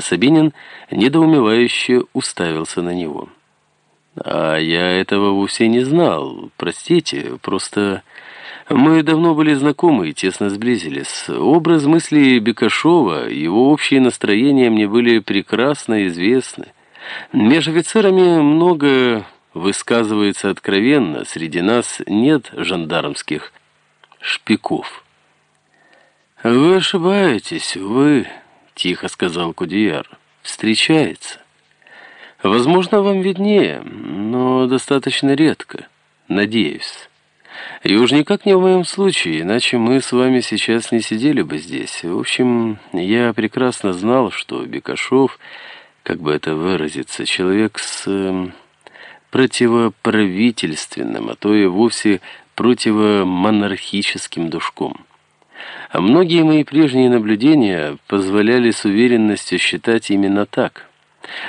Сабинин недоумевающе уставился на него. «А я этого вовсе не знал. Простите, просто мы давно были знакомы и тесно сблизились. Образ мысли Бекашова, его общие настроения мне были прекрасно известны. Между офицерами много высказывается откровенно. Среди нас нет жандармских шпиков». «Вы ошибаетесь, вы...» — тихо сказал Кудияр. «Встречается. Возможно, вам виднее, но достаточно редко. Надеюсь. И уж никак не в моем случае, иначе мы с вами сейчас не сидели бы здесь. В общем, я прекрасно знал, что Бекашов, как бы это выразиться, человек с э, противоправительственным, а то и вовсе противомонархическим душком». А многие мои прежние наблюдения позволяли с уверенностью считать именно так.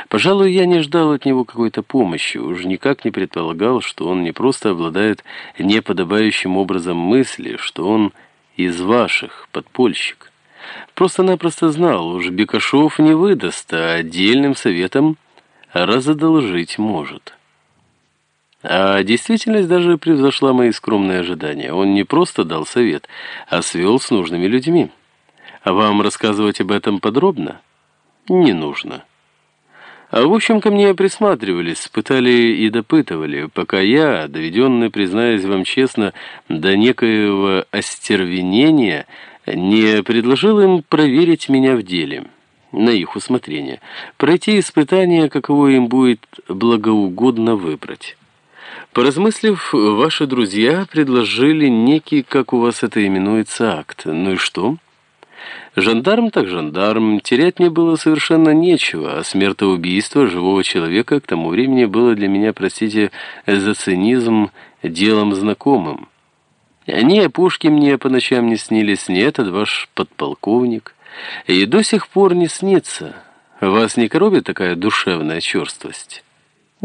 Пожалуй, я не ждал от него какой-то помощи, уж никак не предполагал, что он не просто обладает неподобающим образом мысли, что он из ваших, подпольщик. Просто-напросто знал, уж Бекашов не выдаст, а отдельным советом разодолжить может». А действительность даже превзошла мои скромные ожидания. Он не просто дал совет, а свел с нужными людьми. А вам рассказывать об этом подробно? Не нужно. А в общем, ко мне присматривались, пытали и допытывали, пока я, доведенный, признаюсь вам честно, до некоего остервенения, не предложил им проверить меня в деле, на их усмотрение, пройти испытание, каково им будет благоугодно выбрать. Поразмыслив, ваши друзья предложили некий, как у вас это именуется, акт. Ну и что? Жандарм так жандарм, терять мне было совершенно нечего, а смертоубийство живого человека к тому времени было для меня, простите за цинизм, делом знакомым. Они опушки мне по ночам не снились, нет, этот ваш подполковник. И до сих пор не снится. Вас не коробит такая душевная черствость?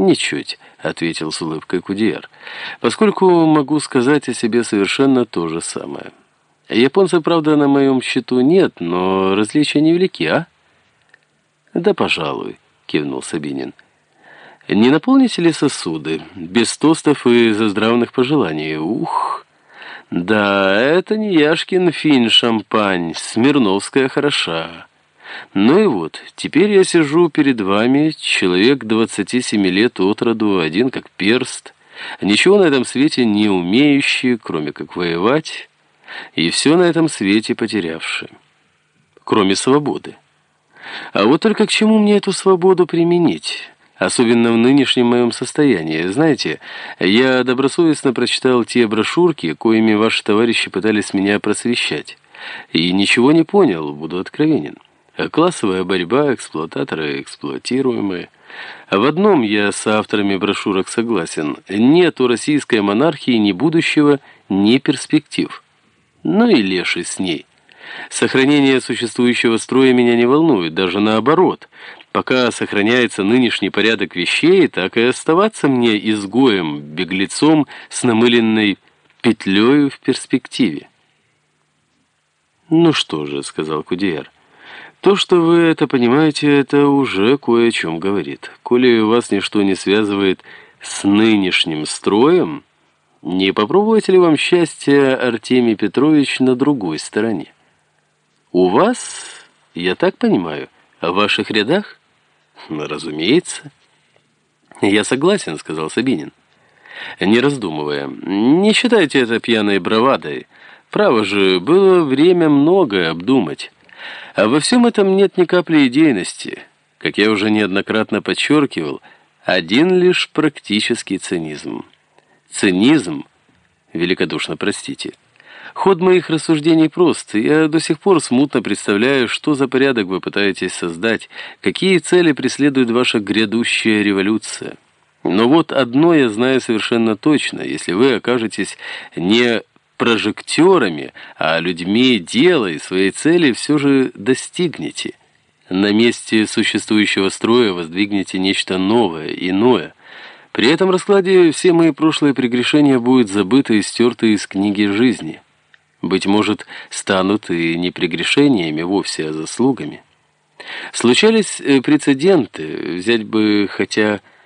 «Ничуть», — ответил с улыбкой Кудияр, «поскольку могу сказать о себе совершенно то же самое. Японцев, правда, на моем счету нет, но различия невелики, а?» «Да, пожалуй», — кивнул Сабинин. «Не наполните ли сосуды? Без тостов и заздравных пожеланий. Ух!» «Да, это не Яшкин фин шампань, Смирновская хороша». Ну и вот, теперь я сижу перед вами, человек 27 лет от роду, один как перст, ничего на этом свете не умеющий, кроме как воевать, и все на этом свете потерявший, кроме свободы. А вот только к чему мне эту свободу применить?» особенно в нынешнем моем состоянии. Знаете, я добросовестно прочитал те брошюрки, коими ваши товарищи пытались меня просвещать, и ничего не понял, буду откровенен. Классовая борьба, эксплуататоры, эксплуатируемые. А в одном я с авторами брошюрок согласен. Нет у российской монархии ни будущего, ни перспектив. Ну и леший с ней. Сохранение существующего строя меня не волнует, даже наоборот. Пока сохраняется нынешний порядок вещей, так и оставаться мне изгоем, беглецом с намыленной петлею в перспективе. «Ну что же», — сказал Кудеяр, — то, что вы это понимаете, это уже кое о чем говорит. Коли вас ничто не связывает с нынешним строем, не попробуете ли вам счастье, Артемий Петрович, на другой стороне? У вас, я так понимаю, в ваших рядах? Разумеется. Я согласен, сказал Сабинин. Не раздумывая, не считайте это пьяной бравадой. Право же, было время многое обдумать. А во всем этом нет ни капли идейности. Как я уже неоднократно подчеркивал, один лишь практический цинизм. Цинизм, великодушно простите, Ход моих рассуждений прост. Я до сих пор смутно представляю, что за порядок вы пытаетесь создать, какие цели преследует ваша грядущая революция. Но вот одно я знаю совершенно точно. Если вы окажетесь не прожекторами, а людьми дела и своей цели все же достигнете. На месте существующего строя воздвигнете нечто новое, иное. При этом раскладе все мои прошлые прегрешения будут забыты и стерты из книги жизни. Быть может, станут и не прегрешениями вовсе, а заслугами. Случались э, прецеденты, взять бы хотя